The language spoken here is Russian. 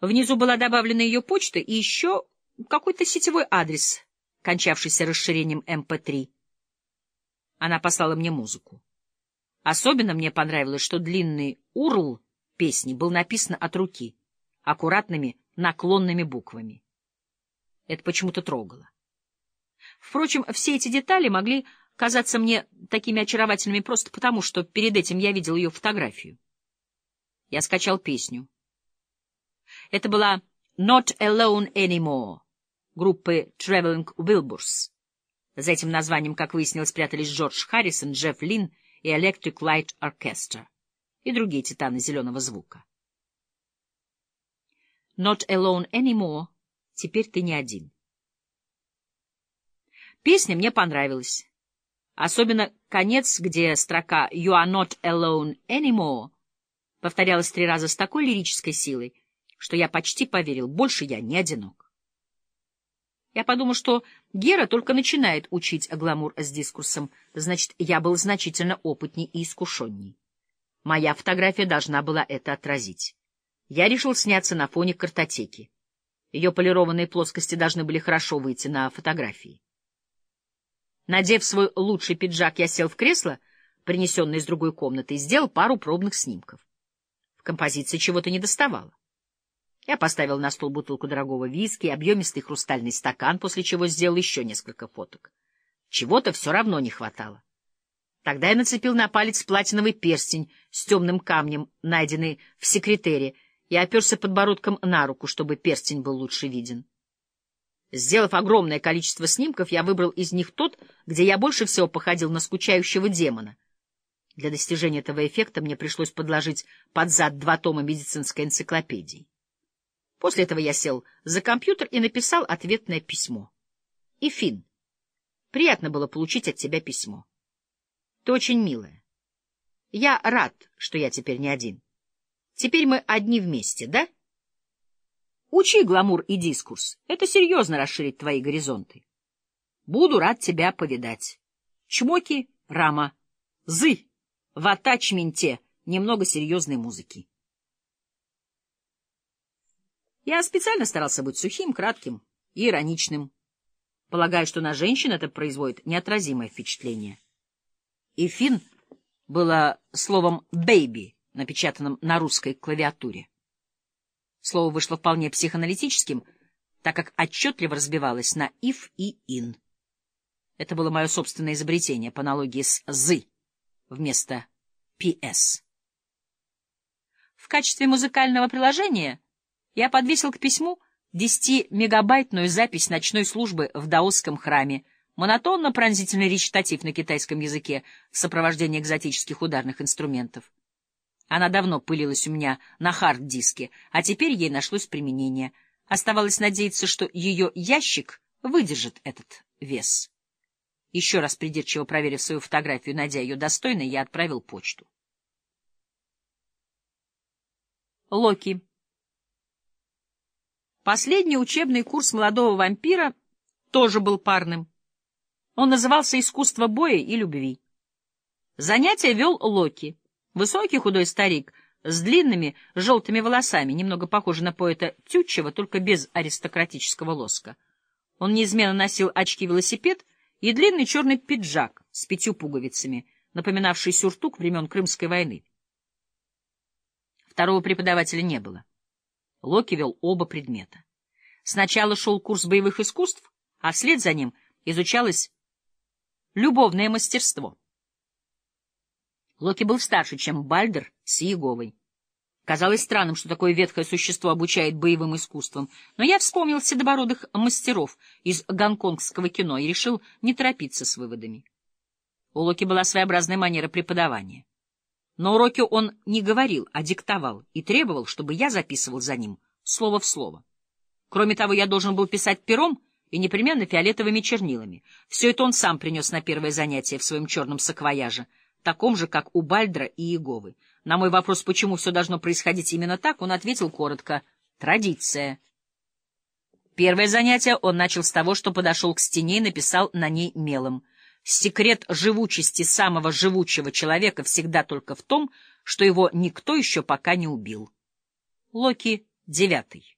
Внизу была добавлена ее почта и еще какой-то сетевой адрес, кончавшийся расширением MP3. Эм Она послала мне музыку. Особенно мне понравилось, что длинный урл песни был написан от руки, аккуратными наклонными буквами. Это почему-то трогало. Впрочем, все эти детали могли казаться мне такими очаровательными просто потому, что перед этим я видел ее фотографию. Я скачал песню. Это была «Not Alone Anymore» группы Traveling Wilburys. За этим названием, как выяснилось, спрятались Джордж Харрисон, Джефф Лин и Electric Light Orchestra и другие титаны зеленого звука. «Not Alone Anymore» — теперь ты не один. Песня мне понравилась. Особенно конец, где строка «You are not alone anymore» повторялась три раза с такой лирической силой, что я почти поверил, больше я не одинок. Я подумал, что Гера только начинает учить гламур с дискурсом, значит, я был значительно опытней и искушенней. Моя фотография должна была это отразить. Я решил сняться на фоне картотеки. Ее полированные плоскости должны были хорошо выйти на фотографии. Надев свой лучший пиджак, я сел в кресло, принесенное из другой комнаты, и сделал пару пробных снимков. В композиции чего-то не доставало. Я поставил на стол бутылку дорогого виски, объемистый хрустальный стакан, после чего сделал еще несколько фоток. Чего-то все равно не хватало. Тогда я нацепил на палец платиновый перстень с темным камнем, найденный в секретере, и оперся подбородком на руку, чтобы перстень был лучше виден. Сделав огромное количество снимков, я выбрал из них тот, где я больше всего походил на скучающего демона. Для достижения этого эффекта мне пришлось подложить под зад два тома медицинской энциклопедии. После этого я сел за компьютер и написал ответное письмо. И Фин, приятно было получить от тебя письмо. Ты очень милая. Я рад, что я теперь не один. Теперь мы одни вместе, да? — Учи гламур и дискурс. Это серьезно расширит твои горизонты. Буду рад тебя повидать. Чмоки, Рама. Зы. В атачменте немного серьезной музыки. Я специально старался быть сухим, кратким и ироничным. Полагаю, что на женщин это производит неотразимое впечатление. И Фин было словом «бэйби», напечатанным на русской клавиатуре. Слово вышло вполне психоаналитическим, так как отчетливо разбивалось на «if» и «in». Это было мое собственное изобретение по аналогии с «зы» вместо «ps». В качестве музыкального приложения я подвесил к письму 10-мегабайтную запись ночной службы в даосском храме, монотонно-пронзительный речитатив на китайском языке в сопровождении экзотических ударных инструментов. Она давно пылилась у меня на хард-диске, а теперь ей нашлось применение. Оставалось надеяться, что ее ящик выдержит этот вес. Еще раз придирчиво проверив свою фотографию, найдя ее достойной, я отправил почту. Локи. Последний учебный курс молодого вампира тоже был парным. Он назывался «Искусство боя и любви». Занятия вел Локи. Высокий худой старик с длинными желтыми волосами, немного похожий на поэта Тютчева, только без аристократического лоска. Он неизменно носил очки-велосипед и длинный черный пиджак с пятью пуговицами, напоминавший сюртук времен Крымской войны. Второго преподавателя не было. Локи вел оба предмета. Сначала шел курс боевых искусств, а вслед за ним изучалось любовное мастерство. Локи был старше, чем Бальдер с Иеговой. Казалось странным, что такое ветхое существо обучает боевым искусствам, но я вспомнил седобородых мастеров из гонконгского кино и решил не торопиться с выводами. У Локи была своеобразная манера преподавания. На уроке он не говорил, а диктовал и требовал, чтобы я записывал за ним слово в слово. Кроме того, я должен был писать пером и непременно фиолетовыми чернилами. Все это он сам принес на первое занятие в своем черном саквояже — таком же, как у Бальдра и Иеговы. На мой вопрос, почему все должно происходить именно так, он ответил коротко — традиция. Первое занятие он начал с того, что подошел к стене и написал на ней мелом. Секрет живучести самого живучего человека всегда только в том, что его никто еще пока не убил. Локи Девятый.